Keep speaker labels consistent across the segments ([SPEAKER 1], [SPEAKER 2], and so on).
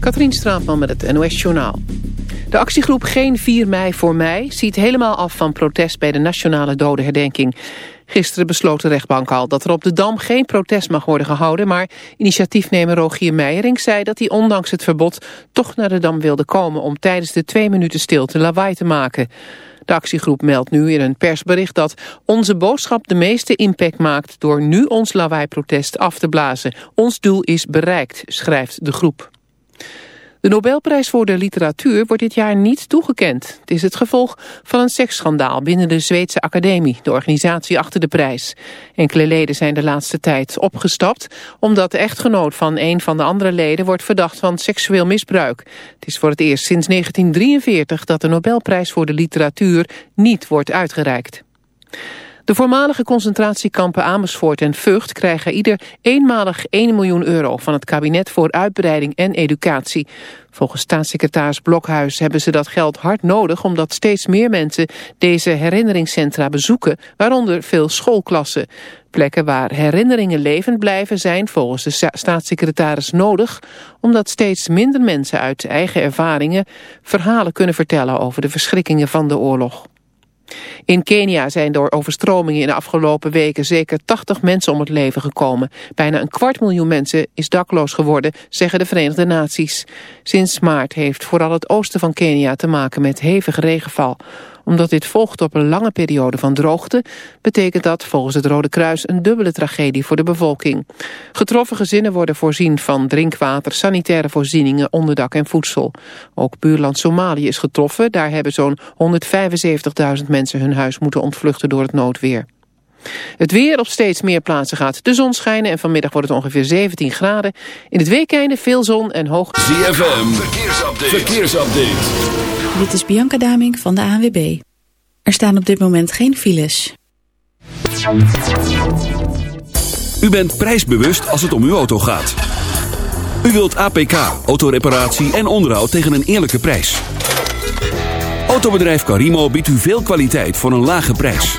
[SPEAKER 1] Katrien Straatman met het NOS Journaal. De actiegroep Geen 4 mei voor mij ziet helemaal af van protest bij de Nationale Dodenherdenking. Gisteren besloot de rechtbank al dat er op de Dam geen protest mag worden gehouden... maar initiatiefnemer Rogier Meijering zei dat hij ondanks het verbod... toch naar de Dam wilde komen om tijdens de twee minuten stilte lawaai te maken. De actiegroep meldt nu in een persbericht dat onze boodschap de meeste impact maakt... door nu ons lawaai-protest af te blazen. Ons doel is bereikt, schrijft de groep. De Nobelprijs voor de literatuur wordt dit jaar niet toegekend. Het is het gevolg van een seksschandaal binnen de Zweedse Academie, de organisatie achter de prijs. Enkele leden zijn de laatste tijd opgestapt, omdat de echtgenoot van een van de andere leden wordt verdacht van seksueel misbruik. Het is voor het eerst sinds 1943 dat de Nobelprijs voor de literatuur niet wordt uitgereikt. De voormalige concentratiekampen Amersfoort en Vught krijgen ieder eenmalig 1 miljoen euro van het kabinet voor uitbreiding en educatie. Volgens staatssecretaris Blokhuis hebben ze dat geld hard nodig omdat steeds meer mensen deze herinneringscentra bezoeken, waaronder veel schoolklassen. Plekken waar herinneringen levend blijven zijn volgens de staatssecretaris nodig, omdat steeds minder mensen uit eigen ervaringen verhalen kunnen vertellen over de verschrikkingen van de oorlog. In Kenia zijn door overstromingen in de afgelopen weken zeker 80 mensen om het leven gekomen. Bijna een kwart miljoen mensen is dakloos geworden, zeggen de Verenigde Naties. Sinds maart heeft vooral het oosten van Kenia te maken met hevige regenval omdat dit volgt op een lange periode van droogte... betekent dat volgens het Rode Kruis een dubbele tragedie voor de bevolking. Getroffen gezinnen worden voorzien van drinkwater, sanitaire voorzieningen, onderdak en voedsel. Ook buurland Somalië is getroffen. Daar hebben zo'n 175.000 mensen hun huis moeten ontvluchten door het noodweer. Het weer op steeds meer plaatsen gaat de zon schijnen... en vanmiddag wordt het ongeveer 17 graden. In het weekende veel zon en hoog...
[SPEAKER 2] ZFM, verkeersupdate. verkeersupdate.
[SPEAKER 3] Dit is Bianca Daming van de ANWB. Er staan op dit moment geen files.
[SPEAKER 2] U bent prijsbewust als het om uw auto gaat. U wilt APK, autoreparatie en onderhoud tegen een eerlijke prijs. Autobedrijf Carimo biedt u veel kwaliteit voor een lage prijs.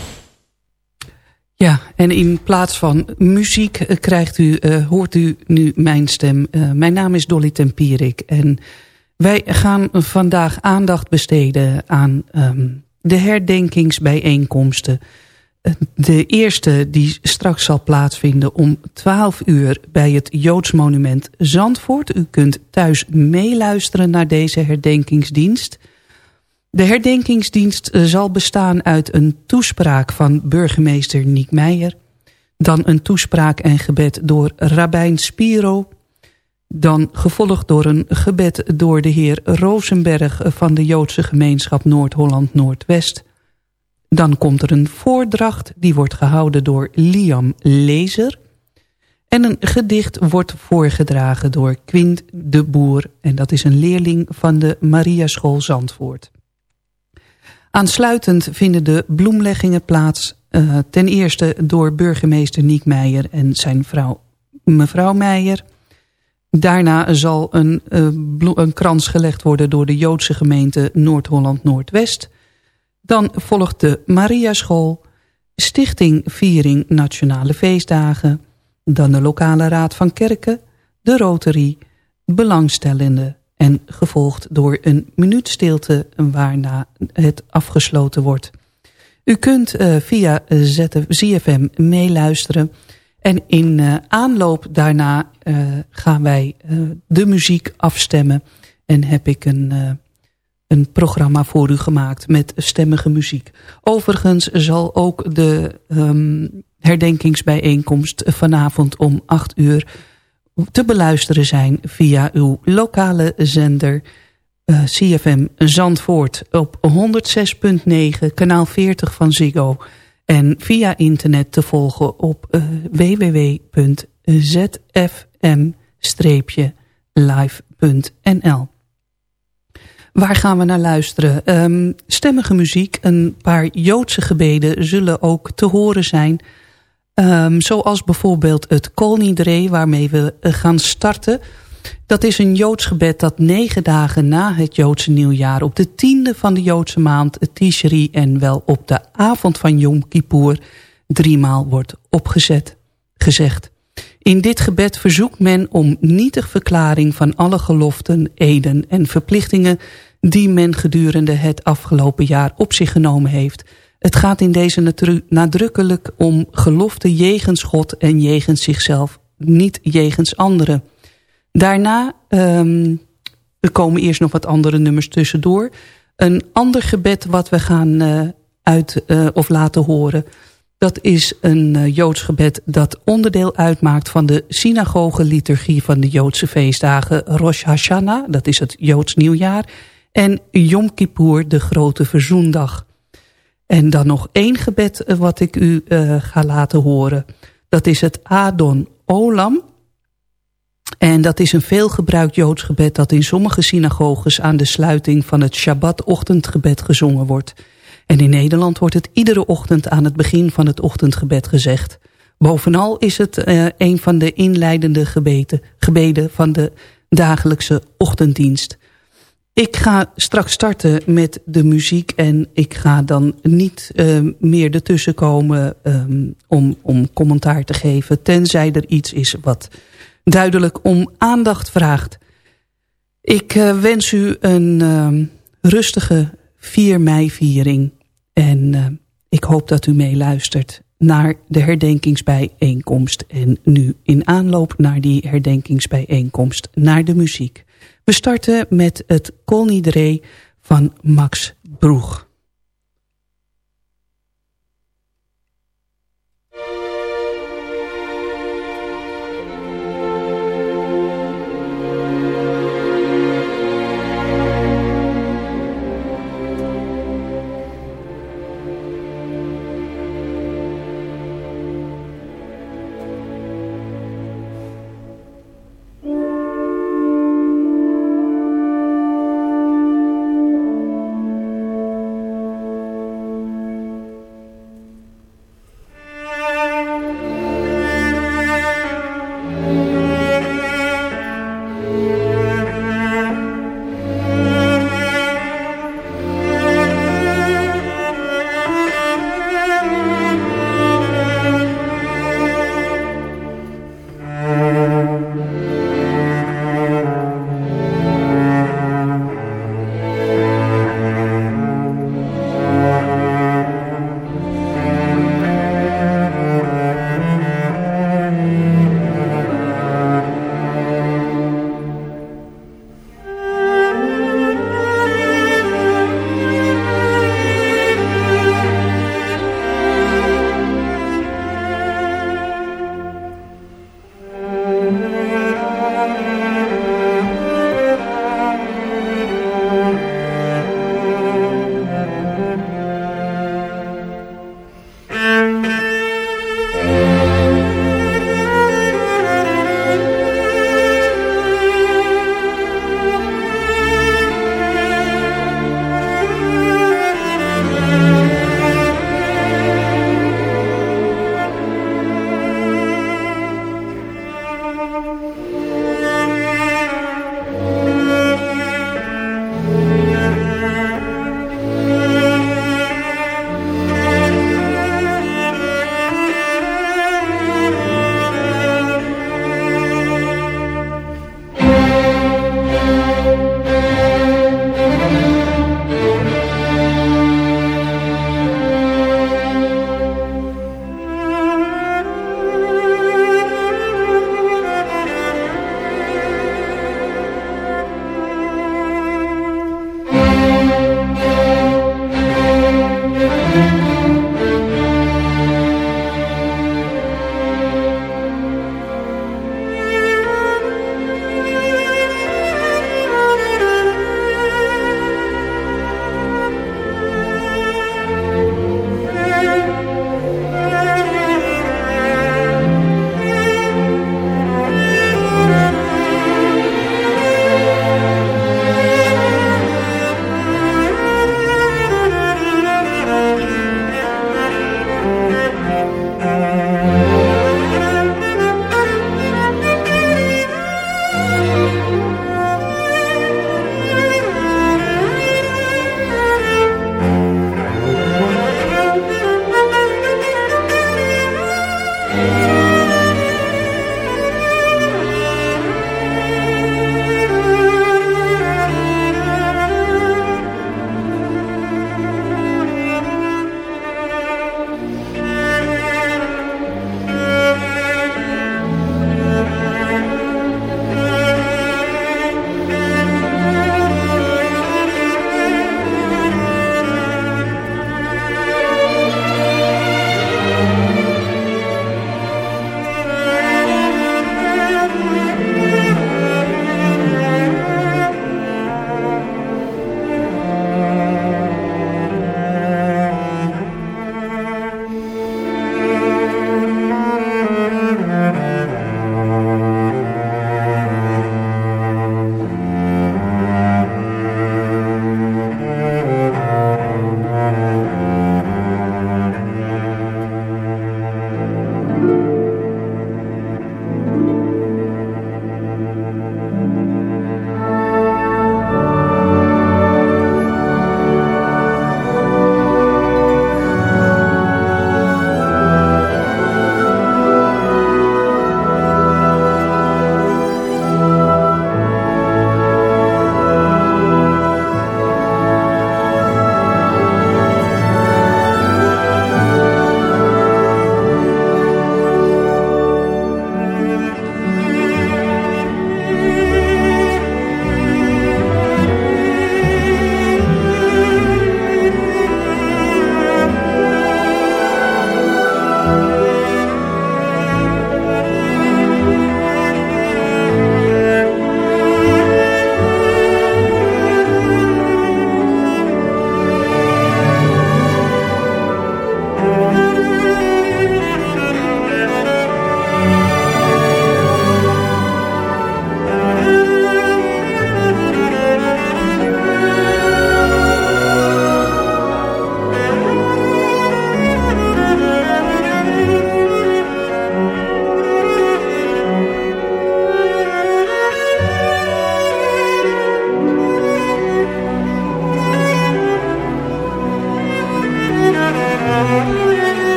[SPEAKER 4] Ja, en in plaats van muziek eh, krijgt u, eh, hoort u nu mijn stem. Eh, mijn naam is Dolly Tempierik en wij gaan vandaag aandacht besteden aan ehm, de herdenkingsbijeenkomsten. De eerste die straks zal plaatsvinden om 12 uur bij het Joods Monument Zandvoort. U kunt thuis meeluisteren naar deze herdenkingsdienst. De herdenkingsdienst eh, zal bestaan uit een toespraak van burgemeester Niek Meijer. Dan een toespraak en gebed door Rabijn Spiro. Dan gevolgd door een gebed door de heer Rosenberg van de Joodse gemeenschap Noord-Holland-Noordwest. Dan komt er een voordracht, die wordt gehouden door Liam Lezer. En een gedicht wordt voorgedragen door Quint de Boer. En dat is een leerling van de Mariaschool Zandvoort. Aansluitend vinden de bloemleggingen plaats... eh, ten eerste door burgemeester Niek Meijer en zijn vrouw mevrouw Meijer... Daarna zal een, eh, een krans gelegd worden door de Joodse gemeente Noord-Holland-Noordwest. Dan volgt de Mariaschool, Stichting Viering Nationale Feestdagen... dan de lokale raad van kerken, de Rotary, belangstellenden... en gevolgd door een minuut stilte waarna het afgesloten wordt. U kunt eh, via ZF ZFM meeluisteren... En in eh, aanloop daarna eh, gaan wij de muziek afstemmen. En heb ik een, een programma voor u gemaakt met stemmige muziek. Overigens zal ook de um, herdenkingsbijeenkomst vanavond om 8 uur te beluisteren zijn via uw lokale zender uh, CFM Zandvoort op 106.9 kanaal 40 van Ziggo en via internet te volgen op uh, www.zfm-live.nl. Waar gaan we naar luisteren? Um, stemmige muziek, een paar Joodse gebeden zullen ook te horen zijn. Um, zoals bijvoorbeeld het Kol Nidre, waarmee we eh, gaan starten. Dat is een Joods gebed dat negen dagen na het Joodse nieuwjaar... op de tiende van de Joodse maand, het Tishri... en wel op de avond van Yom Kippur driemaal wordt opgezet, gezegd. In dit gebed verzoekt men om nietig verklaring van alle geloften, eden en verplichtingen... die men gedurende het afgelopen jaar op zich genomen heeft... Het gaat in deze nadrukkelijk om gelofte jegens God en jegens zichzelf, niet jegens anderen. Daarna, um, er komen eerst nog wat andere nummers tussendoor. Een ander gebed wat we gaan uh, uit uh, of laten horen... dat is een uh, Joods gebed dat onderdeel uitmaakt... van de synagoge-liturgie van de Joodse feestdagen Rosh Hashanah... dat is het Joods nieuwjaar... en Yom Kippur, de grote verzoendag... En dan nog één gebed wat ik u uh, ga laten horen. Dat is het Adon Olam. En dat is een veelgebruikt Joods gebed dat in sommige synagoges aan de sluiting van het Shabbat-ochtendgebed gezongen wordt. En in Nederland wordt het iedere ochtend aan het begin van het ochtendgebed gezegd. Bovenal is het uh, een van de inleidende gebeden van de dagelijkse ochtenddienst. Ik ga straks starten met de muziek en ik ga dan niet uh, meer ertussen komen um, om, om commentaar te geven. Tenzij er iets is wat duidelijk om aandacht vraagt. Ik uh, wens u een uh, rustige 4 mei viering. En uh, ik hoop dat u meeluistert naar de herdenkingsbijeenkomst. En nu in aanloop naar die herdenkingsbijeenkomst naar de muziek. We starten met het Kolnidree van Max Broeg.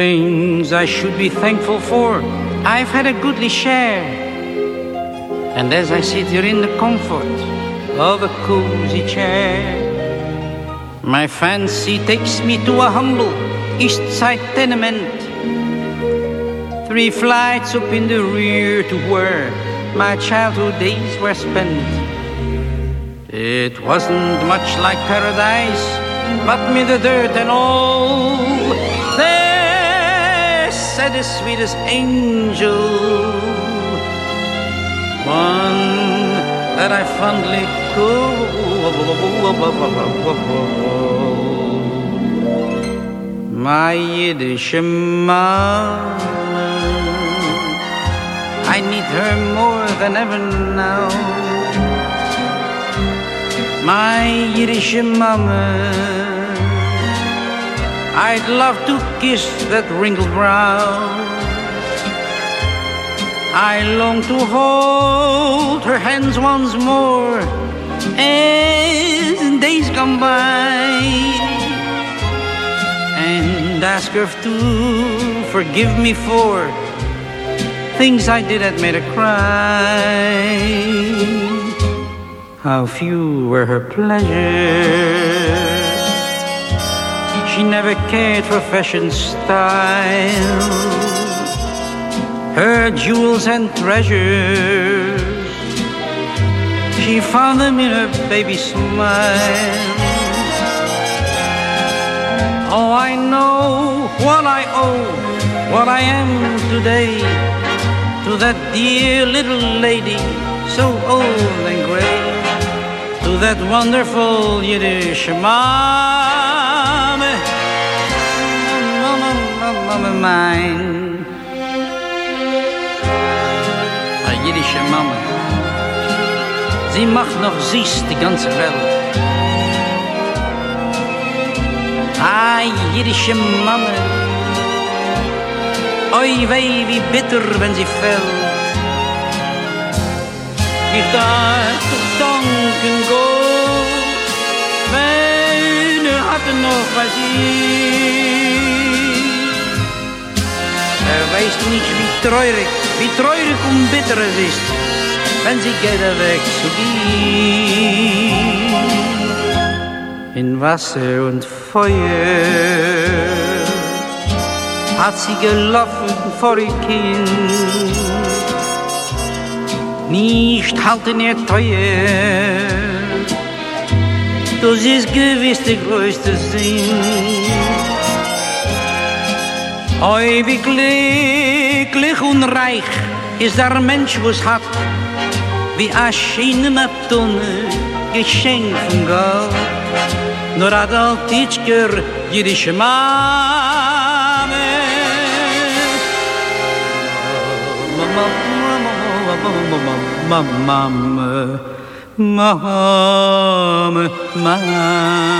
[SPEAKER 5] Things I should be thankful for, I've had a goodly share. And as I sit here in the comfort of a cozy chair, my fancy takes me to a humble east side tenement. Three flights up in the rear to where my childhood days were spent. It wasn't much like paradise, but me the dirt and all. There sat the sweetest angel, one that I fondly called my Yiddish mama. I need her more than ever now. My Yiddish mama. I'd love to kiss that wrinkled brow. I long to hold her hands once more as days come by and ask her to forgive me for things I did that made her cry. How few were her pleasures. She never cared for fashion style. Her jewels and treasures, she found them in her baby smile. Oh, I know what I owe, what I am today to that dear little lady, so old and gray, to that wonderful Yiddish mom, mama, mine, a jiddische Mama. Sie macht noch süß die ganze Welt. Ah, jiddische Mama, oi weh, wie bitter, wenn sie fällt. Ich darf danken Gott, wenn er hatte noch was ich. Er weiß nicht, wie treurig, wie treurig und bitter es ist, wenn sie geht er weg zu gehen. In Wasser und Feuer hat sie gelaufen vor ihr Kind. Nicht halten ihr teuer, das ist gewiss der größte Sinn. Oi, wie glücklich und reich ist der Mensch, was hat, wie a schöne Matonne, Geschenk von Gott. Nur hat altitschker jüdische Mame. Mama, mama, mama, mama, mama, mama, mama.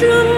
[SPEAKER 6] true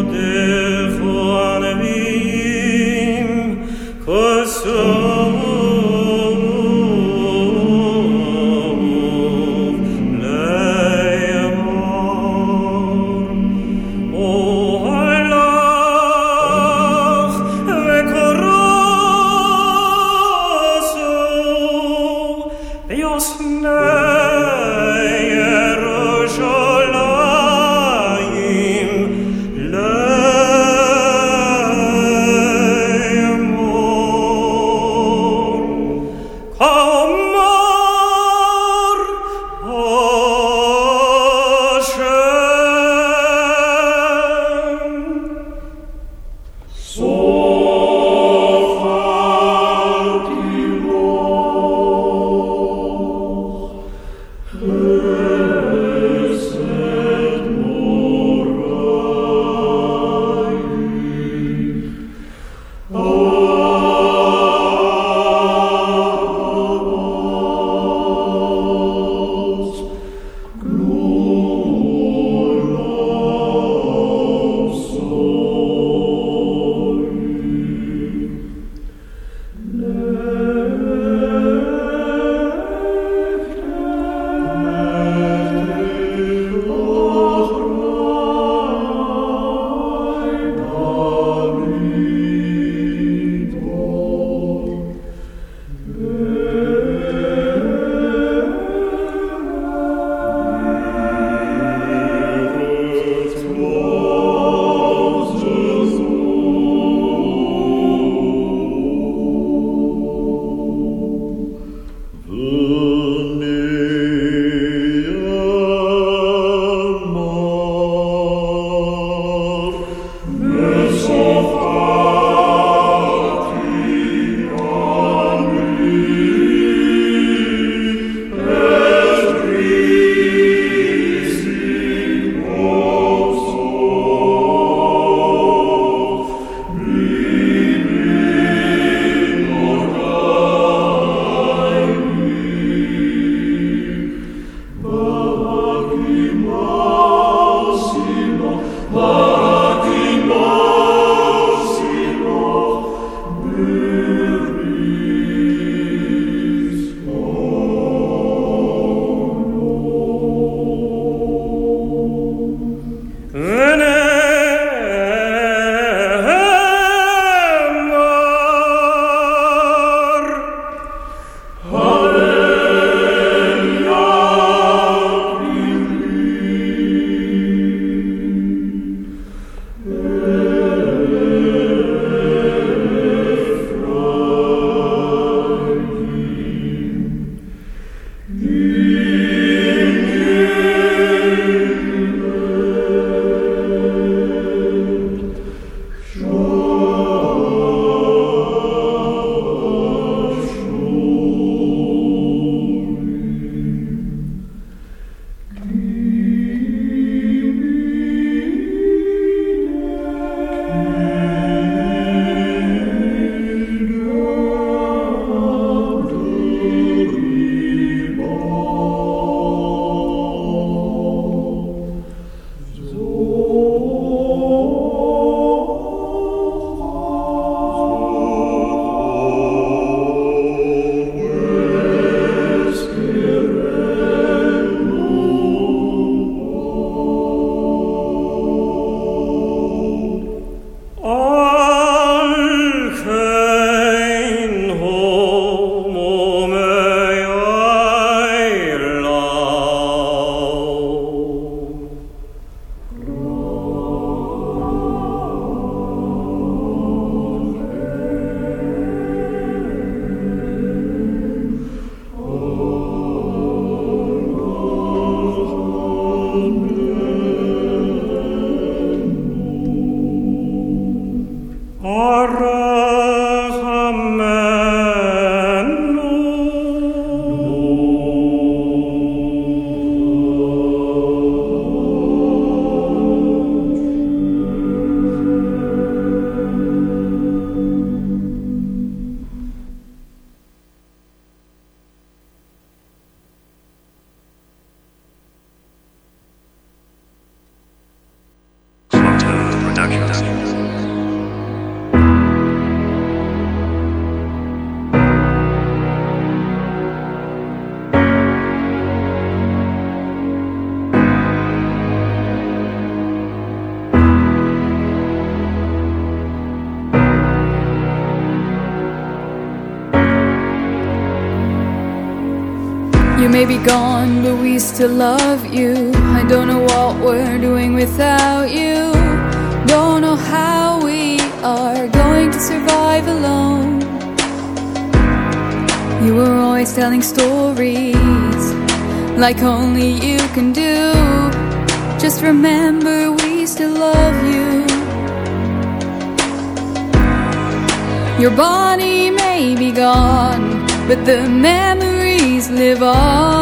[SPEAKER 6] day. Still love you. I don't know what we're doing without you. Don't know how we are going to survive alone. You were always telling stories like only you can do. Just remember, we still love you. Your body may be gone, but the memories live on,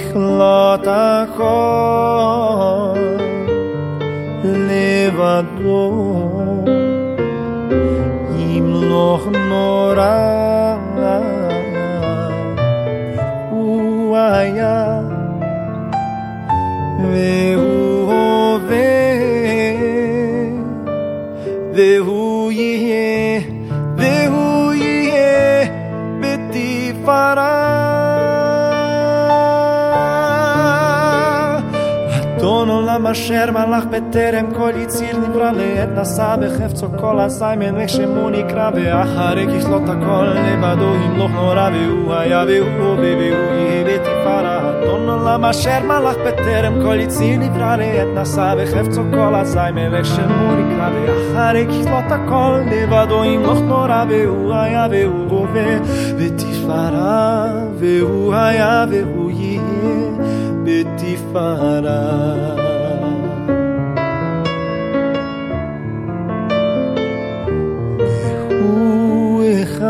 [SPEAKER 7] młodych latach on levador i mloch nora uaia ve. Uove אשר מלך בטרם כל יציר נברא לעת נשא בחפצו כל עשי מלך שמו נקרא ואחרי ככלות הכל לבדו ימלוך נורא והוא היה והוא הווה והוא יהיה בתפארה אדון עולם אשר מלך בטרם כל יציר נברא לעת נשא בחפצו כל עשי מלך שמו נקרא ואחרי ככלות הכל לבדו ימלוך נורא והוא היה והוא הווה בתפארה והוא היה והוא יהיה בתפארה והוא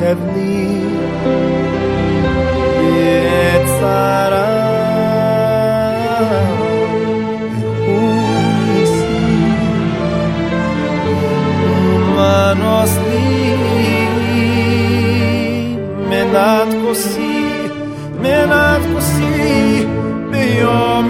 [SPEAKER 7] חבלי בעת צרה manos li menat kosi menat kosi biyom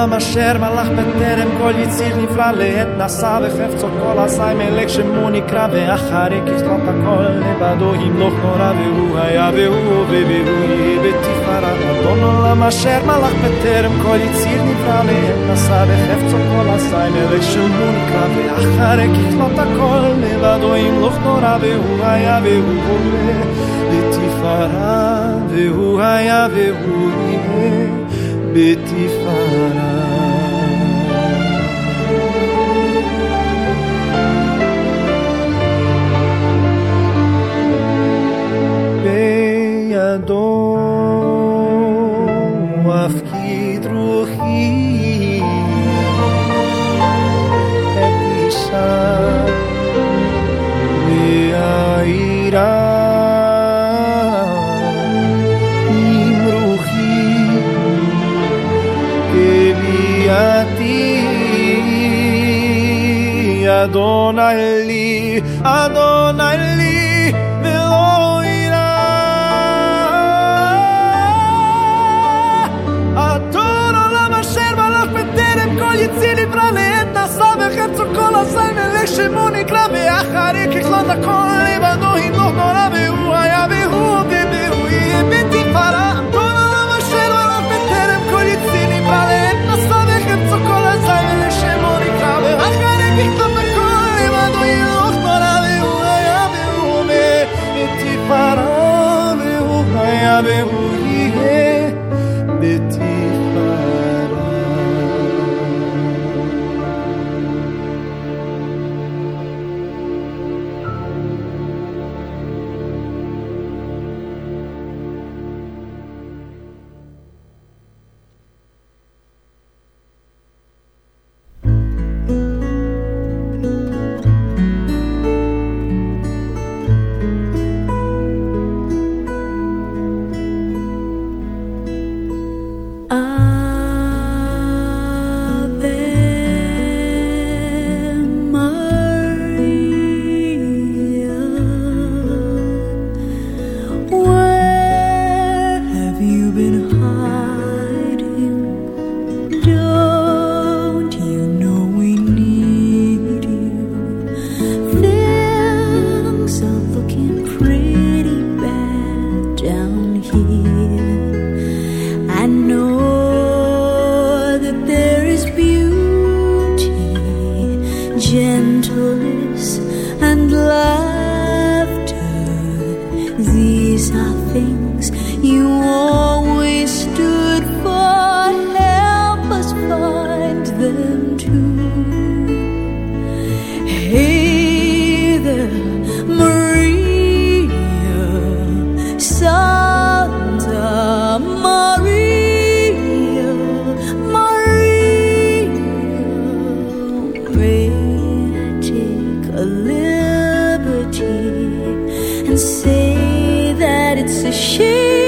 [SPEAKER 7] אדון עולם אשר מלך בטרם כל יציר נברא לעת נשא בחפצו כל עשי מלך שמו נקרא ואחרי ככלות הכל לבדו ימלוך נורא והוא היה והוא והוא יהיה בתפארה אדון עולם אשר מלך בטרם כל יציר נברא לעת נשא בחפצו כל עשי מלך שמו נקרא ואחרי ככלות הכל לבדו ימלוך נורא והוא היה והוא הווה בתפארה והוא היה והוא יהיה בתפארה אדוני לי אדוני לי ולא יירא אדון עולם אשר מלך בטרם כל יציר נברא לעת נשא בחפצו כל עשי מלך שמו נקרא ואחרי ככלות הכל לבדו ימלוך נורא
[SPEAKER 8] a liberty and say that it's a shame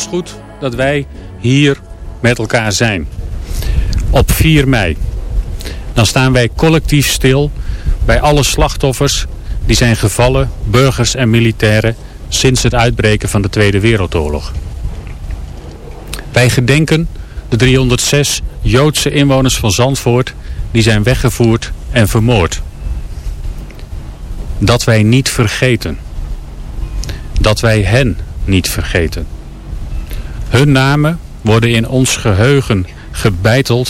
[SPEAKER 9] is goed dat wij hier met elkaar zijn. Op 4 mei. Dan staan wij collectief stil bij alle slachtoffers die zijn gevallen, burgers en militairen, sinds het uitbreken van de Tweede Wereldoorlog. Wij gedenken de 306 Joodse inwoners van Zandvoort die zijn weggevoerd en vermoord. Dat wij niet vergeten. Dat wij hen niet vergeten. Hun namen worden in ons geheugen gebeiteld